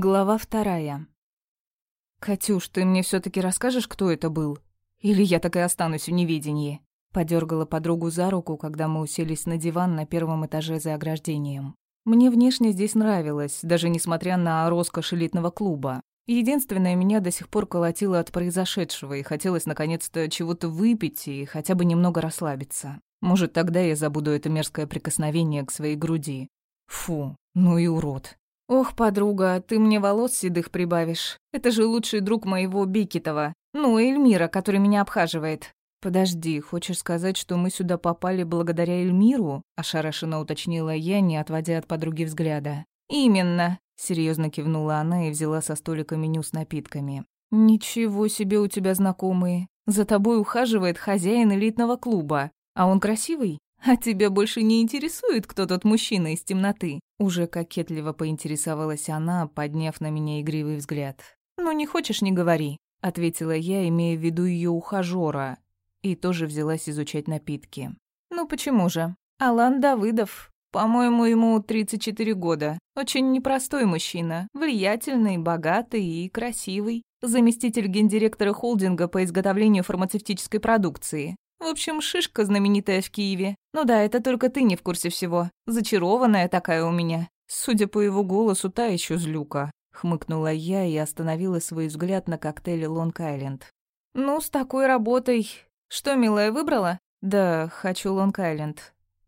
Глава вторая. «Катюш, ты мне все таки расскажешь, кто это был? Или я так и останусь в неведении?» Подергала подругу за руку, когда мы уселись на диван на первом этаже за ограждением. Мне внешне здесь нравилось, даже несмотря на роскошь элитного клуба. Единственное, меня до сих пор колотило от произошедшего, и хотелось наконец-то чего-то выпить и хотя бы немного расслабиться. Может, тогда я забуду это мерзкое прикосновение к своей груди. Фу, ну и урод. «Ох, подруга, ты мне волос седых прибавишь. Это же лучший друг моего Бикетова. Ну, Эльмира, который меня обхаживает». «Подожди, хочешь сказать, что мы сюда попали благодаря Эльмиру?» – ошарашенно уточнила я, не отводя от подруги взгляда. «Именно», – серьезно кивнула она и взяла со столика меню с напитками. «Ничего себе у тебя знакомые. За тобой ухаживает хозяин элитного клуба. А он красивый?» «А тебя больше не интересует, кто тот мужчина из темноты?» Уже кокетливо поинтересовалась она, подняв на меня игривый взгляд. «Ну, не хочешь, не говори», — ответила я, имея в виду ее ухажёра, и тоже взялась изучать напитки. «Ну почему же? Алан Давыдов. По-моему, ему 34 года. Очень непростой мужчина, влиятельный, богатый и красивый. Заместитель гендиректора холдинга по изготовлению фармацевтической продукции. В общем, шишка знаменитая в Киеве. Ну да, это только ты не в курсе всего. Зачарованная такая у меня. Судя по его голосу, та еще злюка. Хмыкнула я и остановила свой взгляд на коктейле Лонг-Айленд. «Ну, с такой работой... Что, милая, выбрала?» «Да, хочу Лонг-Айленд.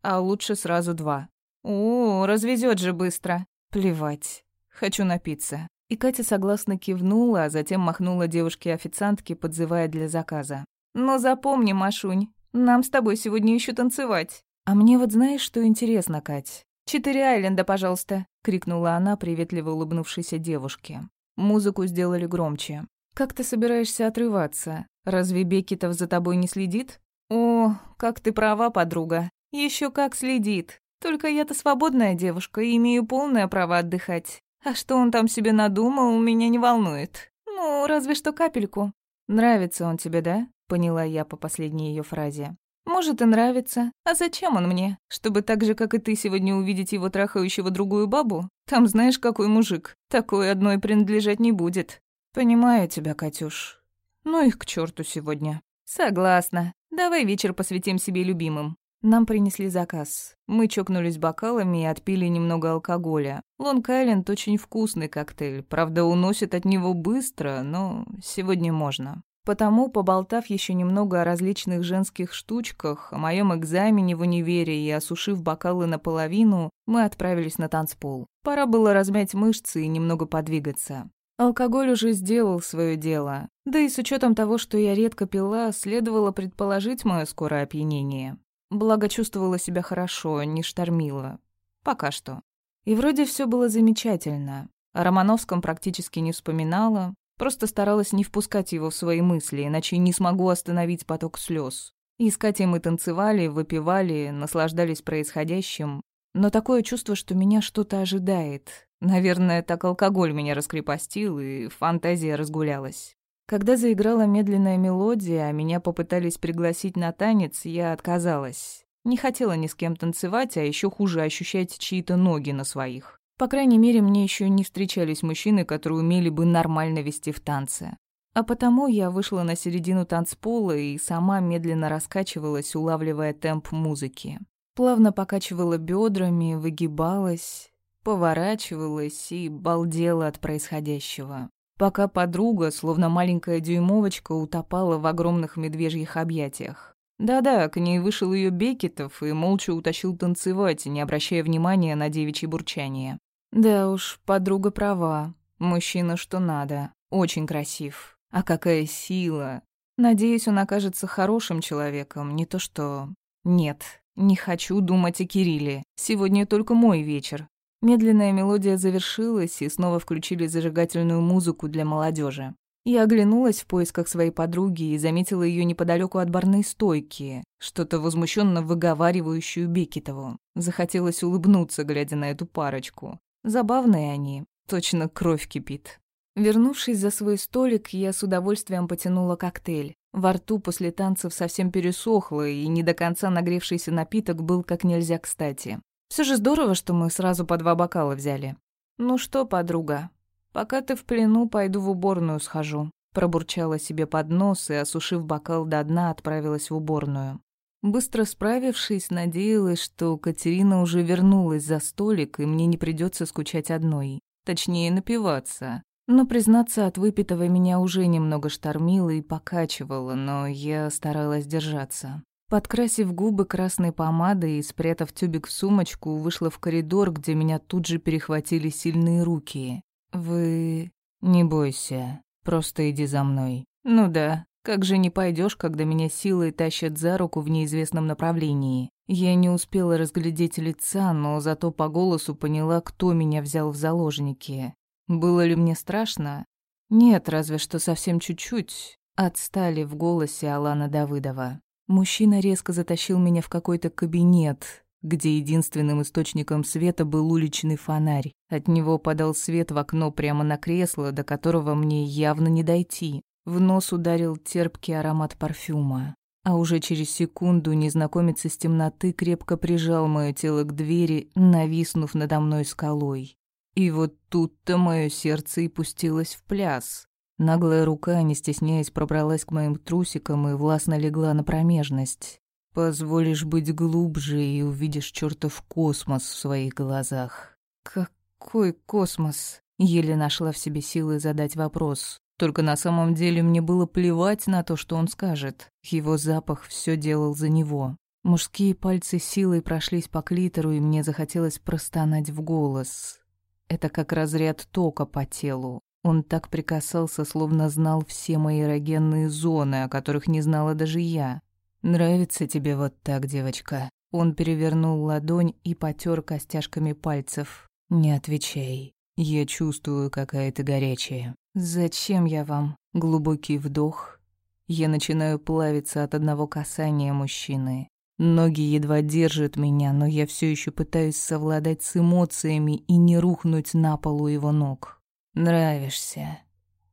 А лучше сразу два». «О, развезет же быстро». «Плевать. Хочу напиться». И Катя согласно кивнула, а затем махнула девушке-официантке, подзывая для заказа. Но запомни, Машунь, нам с тобой сегодня еще танцевать. А мне вот знаешь, что интересно, Кать? «Четыре айленда, пожалуйста», — крикнула она приветливо улыбнувшейся девушке. Музыку сделали громче. «Как ты собираешься отрываться? Разве Бекетов за тобой не следит?» «О, как ты права, подруга. Еще как следит. Только я-то свободная девушка и имею полное право отдыхать. А что он там себе надумал, меня не волнует. Ну, разве что капельку. Нравится он тебе, да? Поняла я по последней ее фразе. «Может, и нравится. А зачем он мне? Чтобы так же, как и ты, сегодня увидеть его трахающего другую бабу? Там знаешь, какой мужик. Такой одной принадлежать не будет». «Понимаю тебя, Катюш. Ну их к черту сегодня». «Согласна. Давай вечер посвятим себе любимым». Нам принесли заказ. Мы чокнулись бокалами и отпили немного алкоголя. Лонг-Айленд очень вкусный коктейль. Правда, уносит от него быстро, но сегодня можно. Потому, поболтав еще немного о различных женских штучках, о моем экзамене в универе и осушив бокалы наполовину, мы отправились на танцпол. Пора было размять мышцы и немного подвигаться. Алкоголь уже сделал свое дело. Да и с учетом того, что я редко пила, следовало предположить мое скорое опьянение. Благо чувствовала себя хорошо, не штормила. Пока что. И вроде все было замечательно. О Романовском практически не вспоминала, Просто старалась не впускать его в свои мысли, иначе не смогу остановить поток слез. И с Катей мы танцевали, выпивали, наслаждались происходящим. Но такое чувство, что меня что-то ожидает. Наверное, так алкоголь меня раскрепостил, и фантазия разгулялась. Когда заиграла медленная мелодия, а меня попытались пригласить на танец, я отказалась. Не хотела ни с кем танцевать, а еще хуже ощущать чьи-то ноги на своих. По крайней мере, мне еще не встречались мужчины, которые умели бы нормально вести в танце. А потому я вышла на середину танцпола и сама медленно раскачивалась, улавливая темп музыки. Плавно покачивала бедрами, выгибалась, поворачивалась и балдела от происходящего. Пока подруга, словно маленькая дюймовочка, утопала в огромных медвежьих объятиях. Да-да, к ней вышел ее Бекетов и молча утащил танцевать, не обращая внимания на девичье бурчание. Да уж, подруга права. Мужчина что надо. Очень красив. А какая сила. Надеюсь, он окажется хорошим человеком, не то что... Нет, не хочу думать о Кирилле. Сегодня только мой вечер. Медленная мелодия завершилась, и снова включили зажигательную музыку для молодежи. Я оглянулась в поисках своей подруги и заметила ее неподалеку от барной стойки, что-то возмущенно выговаривающую Бекетову. Захотелось улыбнуться, глядя на эту парочку. Забавные они, точно кровь кипит. Вернувшись за свой столик, я с удовольствием потянула коктейль. Во рту после танцев совсем пересохло, и не до конца нагревшийся напиток был как нельзя кстати. Все же здорово, что мы сразу по два бокала взяли. «Ну что, подруга, Пока ты в плену, пойду в уборную схожу. Пробурчала себе под нос и, осушив бокал до дна, отправилась в уборную. Быстро справившись, надеялась, что Катерина уже вернулась за столик, и мне не придется скучать одной. Точнее, напиваться. Но, признаться, от выпитого меня уже немного штормило и покачивало, но я старалась держаться. Подкрасив губы красной помадой и спрятав тюбик в сумочку, вышла в коридор, где меня тут же перехватили сильные руки. «Вы... не бойся, просто иди за мной». «Ну да, как же не пойдешь, когда меня силой тащат за руку в неизвестном направлении?» Я не успела разглядеть лица, но зато по голосу поняла, кто меня взял в заложники. Было ли мне страшно? Нет, разве что совсем чуть-чуть. Отстали в голосе Алана Давыдова. Мужчина резко затащил меня в какой-то кабинет, где единственным источником света был уличный фонарь. От него подал свет в окно прямо на кресло, до которого мне явно не дойти. В нос ударил терпкий аромат парфюма. А уже через секунду незнакомец из темноты крепко прижал мое тело к двери, нависнув надо мной скалой. И вот тут-то мое сердце и пустилось в пляс. Наглая рука, не стесняясь, пробралась к моим трусикам и властно легла на промежность. Позволишь быть глубже и увидишь чертов космос в своих глазах. Какой космос? Еле нашла в себе силы задать вопрос. Только на самом деле мне было плевать на то, что он скажет. Его запах все делал за него. Мужские пальцы силой прошлись по клитору, и мне захотелось простонать в голос. Это как разряд тока по телу. Он так прикасался, словно знал все мои эрогенные зоны, о которых не знала даже я. «Нравится тебе вот так, девочка?» Он перевернул ладонь и потер костяшками пальцев. «Не отвечай. Я чувствую, какая ты горячая». «Зачем я вам?» Глубокий вдох. Я начинаю плавиться от одного касания мужчины. Ноги едва держат меня, но я все еще пытаюсь совладать с эмоциями и не рухнуть на полу его ног. Нравишься.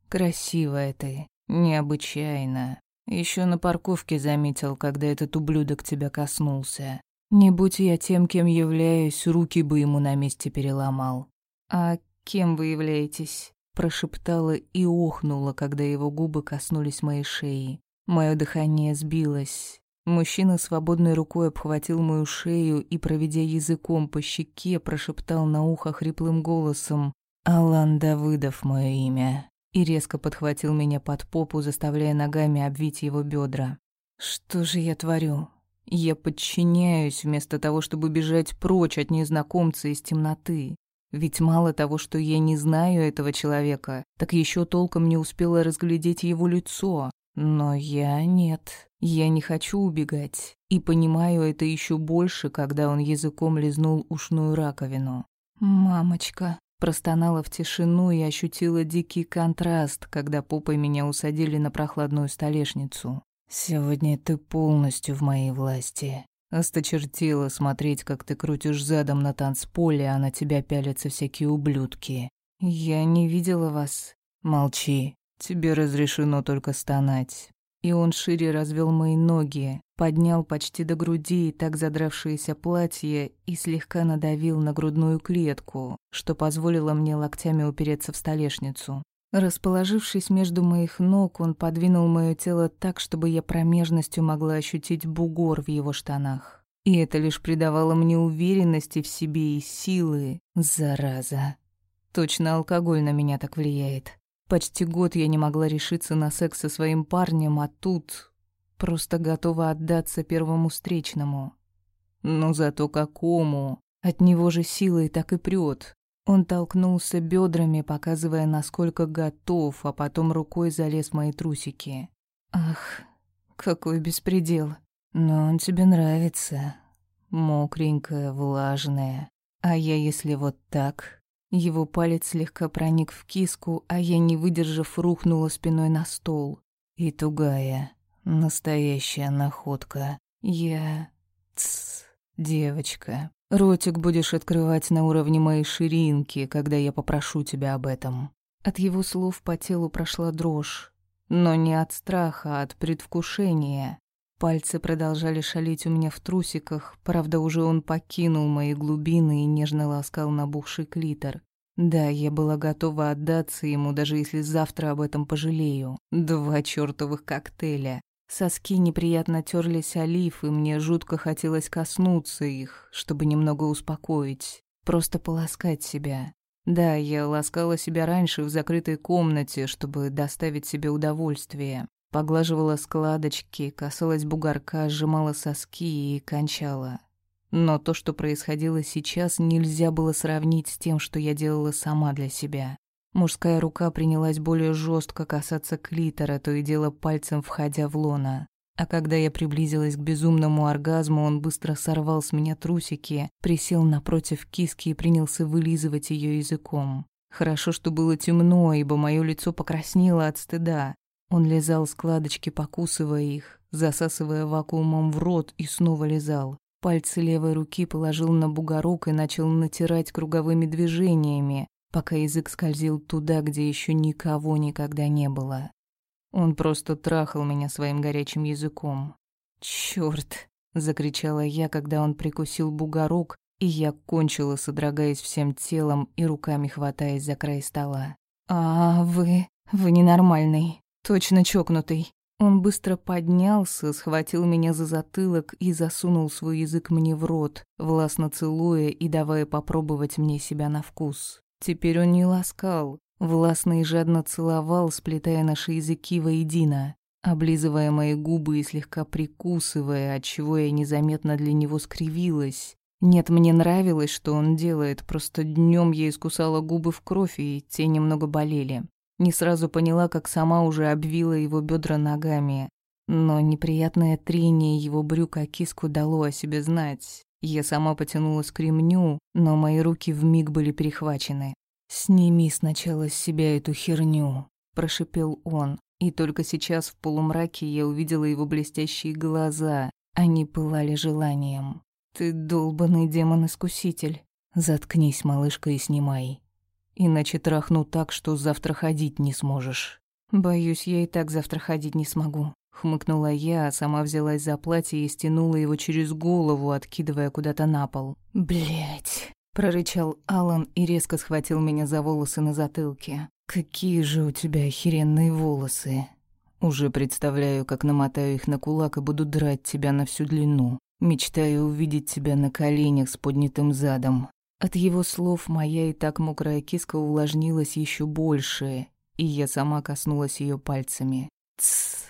Красивая ты, необычайно. Еще на парковке заметил, когда этот ублюдок тебя коснулся. Не будь я тем, кем являюсь, руки бы ему на месте переломал. А кем вы являетесь? прошептала и охнула, когда его губы коснулись моей шеи. Мое дыхание сбилось. Мужчина свободной рукой обхватил мою шею и, проведя языком по щеке, прошептал на ухо хриплым голосом «Алан Давыдов мое имя» и резко подхватил меня под попу, заставляя ногами обвить его бедра. «Что же я творю?» Я подчиняюсь вместо того, чтобы бежать прочь от незнакомца из темноты. Ведь мало того, что я не знаю этого человека, так еще толком не успела разглядеть его лицо. Но я нет. Я не хочу убегать. И понимаю это еще больше, когда он языком лизнул ушную раковину. «Мамочка», Простонала в тишину и ощутила дикий контраст, когда попой меня усадили на прохладную столешницу. «Сегодня ты полностью в моей власти. Осточертела смотреть, как ты крутишь задом на танцполе, а на тебя пялятся всякие ублюдки. Я не видела вас. Молчи. Тебе разрешено только стонать. И он шире развел мои ноги, поднял почти до груди так задравшееся платье и слегка надавил на грудную клетку, что позволило мне локтями упереться в столешницу. Расположившись между моих ног, он подвинул мое тело так, чтобы я промежностью могла ощутить бугор в его штанах. И это лишь придавало мне уверенности в себе и силы. Зараза. Точно алкоголь на меня так влияет. Почти год я не могла решиться на секс со своим парнем, а тут просто готова отдаться первому встречному. Но зато какому? От него же силой так и прёт. Он толкнулся бедрами, показывая, насколько готов, а потом рукой залез в мои трусики. Ах, какой беспредел. Но он тебе нравится. Мокренькая, влажная. А я если вот так... Его палец слегка проник в киску, а я, не выдержав, рухнула спиной на стол. И тугая, настоящая находка. Я... Тсс, девочка. Ротик будешь открывать на уровне моей ширинки, когда я попрошу тебя об этом. От его слов по телу прошла дрожь. Но не от страха, а от предвкушения. Пальцы продолжали шалить у меня в трусиках, правда, уже он покинул мои глубины и нежно ласкал набухший клитор. Да, я была готова отдаться ему, даже если завтра об этом пожалею. Два чёртовых коктейля. Соски неприятно терлись олив, и мне жутко хотелось коснуться их, чтобы немного успокоить. Просто полоскать себя. Да, я ласкала себя раньше в закрытой комнате, чтобы доставить себе удовольствие. Поглаживала складочки, касалась бугорка, сжимала соски и кончала. Но то, что происходило сейчас, нельзя было сравнить с тем, что я делала сама для себя. Мужская рука принялась более жестко касаться клитора, то и дело пальцем входя в лона. А когда я приблизилась к безумному оргазму, он быстро сорвал с меня трусики, присел напротив киски и принялся вылизывать ее языком. Хорошо, что было темно, ибо мое лицо покраснело от стыда. Он лизал складочки, покусывая их, засасывая вакуумом в рот и снова лизал. Пальцы левой руки положил на бугорок и начал натирать круговыми движениями, пока язык скользил туда, где еще никого никогда не было. Он просто трахал меня своим горячим языком. «Чёрт!» — закричала я, когда он прикусил бугорок, и я кончила, содрогаясь всем телом и руками хватаясь за край стола. «А вы... вы ненормальный. Точно чокнутый». Он быстро поднялся, схватил меня за затылок и засунул свой язык мне в рот, властно целуя и давая попробовать мне себя на вкус. Теперь он не ласкал, властно и жадно целовал, сплетая наши языки воедино, облизывая мои губы и слегка прикусывая, отчего я незаметно для него скривилась. Нет, мне нравилось, что он делает, просто днем я искусала губы в кровь, и те немного болели. Не сразу поняла, как сама уже обвила его бедра ногами. Но неприятное трение его брюк о киску дало о себе знать. Я сама потянулась к ремню, но мои руки вмиг были перехвачены. «Сними сначала с себя эту херню», – прошипел он. И только сейчас в полумраке я увидела его блестящие глаза. Они пылали желанием. «Ты долбанный демон-искуситель. Заткнись, малышка, и снимай. Иначе трахну так, что завтра ходить не сможешь. Боюсь, я и так завтра ходить не смогу. Хмыкнула я, сама взялась за платье и стянула его через голову, откидывая куда-то на пол. Блять, прорычал Алан и резко схватил меня за волосы на затылке. Какие же у тебя охеренные волосы. Уже представляю, как намотаю их на кулак и буду драть тебя на всю длину. Мечтаю увидеть тебя на коленях с поднятым задом, от его слов моя и так мокрая киска увлажнилась еще больше, и я сама коснулась ее пальцами. Тсс,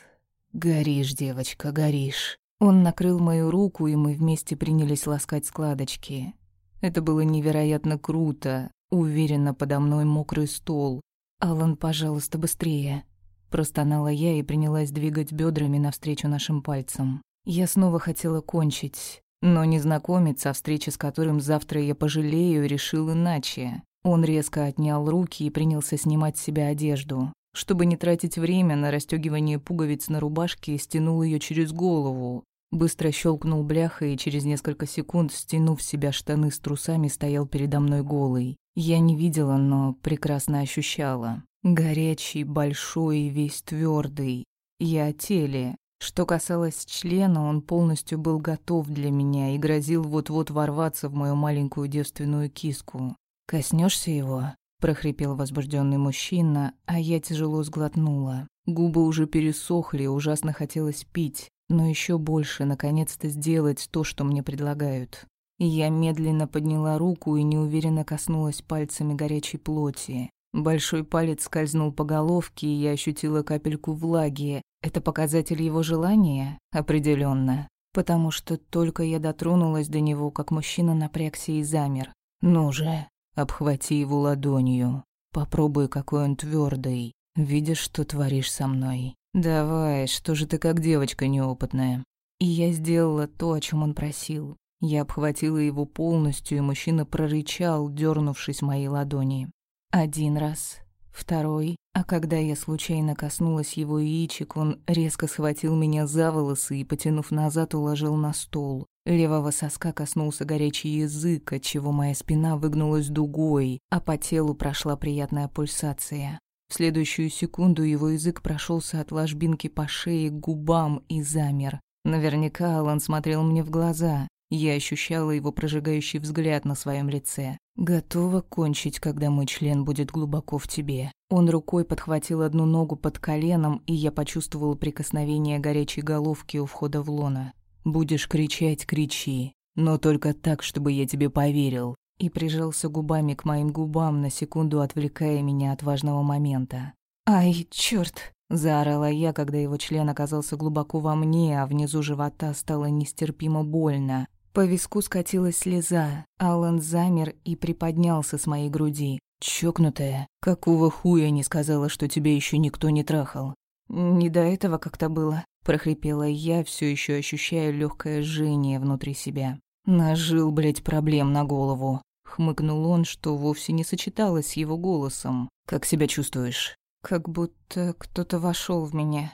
горишь, девочка, горишь. Он накрыл мою руку, и мы вместе принялись ласкать складочки. Это было невероятно круто. Уверенно подо мной мокрый стол. «Алан, пожалуйста, быстрее!» Простонала я и принялась двигать бедрами навстречу нашим пальцам. Я снова хотела кончить, но незнакомец, о встрече с которым завтра я пожалею, решил иначе. Он резко отнял руки и принялся снимать с себя одежду. Чтобы не тратить время на расстёгивание пуговиц на рубашке, стянул ее через голову. Быстро щелкнул бляхой и через несколько секунд, стянув себя штаны с трусами, стоял передо мной голый. Я не видела, но прекрасно ощущала. Горячий, большой и весь твердый. Я о теле, что касалось члена, он полностью был готов для меня и грозил вот-вот ворваться в мою маленькую девственную киску. Коснешься его?» — прохрипел возбужденный мужчина, а я тяжело сглотнула. Губы уже пересохли, ужасно хотелось пить, но еще больше, наконец-то, сделать то, что мне предлагают. Я медленно подняла руку и неуверенно коснулась пальцами горячей плоти. Большой палец скользнул по головке, и я ощутила капельку влаги, это показатель его желания? Определенно. Потому что только я дотронулась до него, как мужчина напрягся и замер. Ну же, обхвати его ладонью. Попробуй, какой он твердый. Видишь, что творишь со мной. Давай, что же ты как девочка неопытная? И я сделала то, о чем он просил. Я обхватила его полностью, и мужчина прорычал, дернувшись моей ладони. Один раз, второй, а когда я случайно коснулась его яичек, он резко схватил меня за волосы и, потянув назад, уложил на стол. Левого соска коснулся горячий язык, отчего моя спина выгнулась дугой, а по телу прошла приятная пульсация. В следующую секунду его язык прошелся от ложбинки по шее к губам и замер. Наверняка Алан смотрел мне в глаза. Я ощущала его прожигающий взгляд на своем лице. Готова кончить, когда мой член будет глубоко в тебе. Он рукой подхватил одну ногу под коленом, и я почувствовала прикосновение горячей головки у входа в лона. «Будешь кричать, кричи, но только так, чтобы я тебе поверил». И прижался губами к моим губам, на секунду отвлекая меня от важного момента. «Ай, чёрт!» — заорала я, когда его член оказался глубоко во мне, а внизу живота стало нестерпимо больно. По виску скатилась слеза. Алан замер и приподнялся с моей груди. «Чокнутая, какого хуя не сказала, что тебя еще никто не трахал?» «Не до этого как-то было», — прохрипела я, все еще ощущая легкое жжение внутри себя. «Нажил, блядь, проблем на голову», — хмыкнул он, что вовсе не сочеталось с его голосом. «Как себя чувствуешь?» «Как будто кто-то вошел в меня».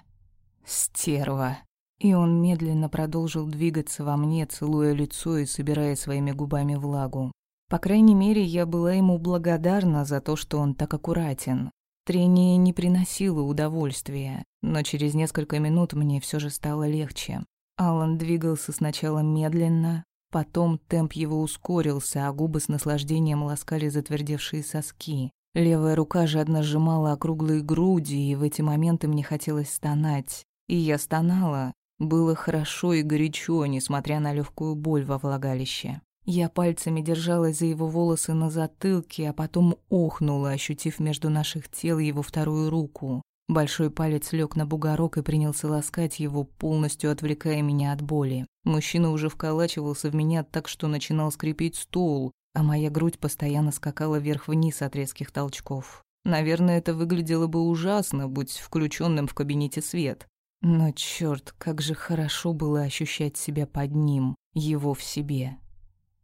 «Стерва», и он медленно продолжил двигаться во мне, целуя лицо и собирая своими губами влагу. По крайней мере, я была ему благодарна за то, что он так аккуратен. Трение не приносило удовольствия, но через несколько минут мне все же стало легче. Алан двигался сначала медленно, потом темп его ускорился, а губы с наслаждением ласкали затвердевшие соски. Левая рука жадно сжимала округлые груди, и в эти моменты мне хотелось стонать. И я стонала, было хорошо и горячо, несмотря на легкую боль во влагалище. Я пальцами держалась за его волосы на затылке, а потом охнула, ощутив между наших тел его вторую руку. Большой палец лег на бугорок и принялся ласкать его, полностью отвлекая меня от боли. Мужчина уже вколачивался в меня так, что начинал скрипеть стол, а моя грудь постоянно скакала вверх-вниз от резких толчков. Наверное, это выглядело бы ужасно, будь включенным в кабинете свет. Но черт, как же хорошо было ощущать себя под ним, его в себе.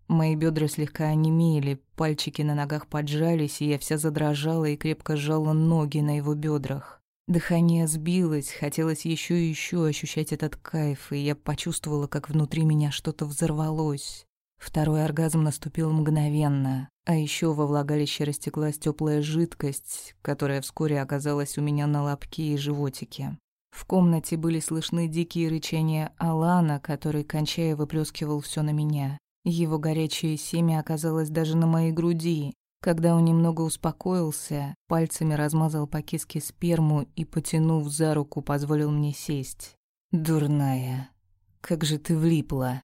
Мои бедра слегка онемели, пальчики на ногах поджались, и я вся задрожала и крепко сжала ноги на его бедрах. Дыхание сбилось, хотелось еще и еще ощущать этот кайф, и я почувствовала, как внутри меня что-то взорвалось. Второй оргазм наступил мгновенно, а еще во влагалище растеклась теплая жидкость, которая вскоре оказалась у меня на лобке и животике. В комнате были слышны дикие рычания Алана, который, кончая, выплескивал все на меня. Его горячее семя оказалось даже на моей груди. Когда он немного успокоился, пальцами размазал по киске сперму и, потянув за руку, позволил мне сесть. «Дурная, как же ты влипла!»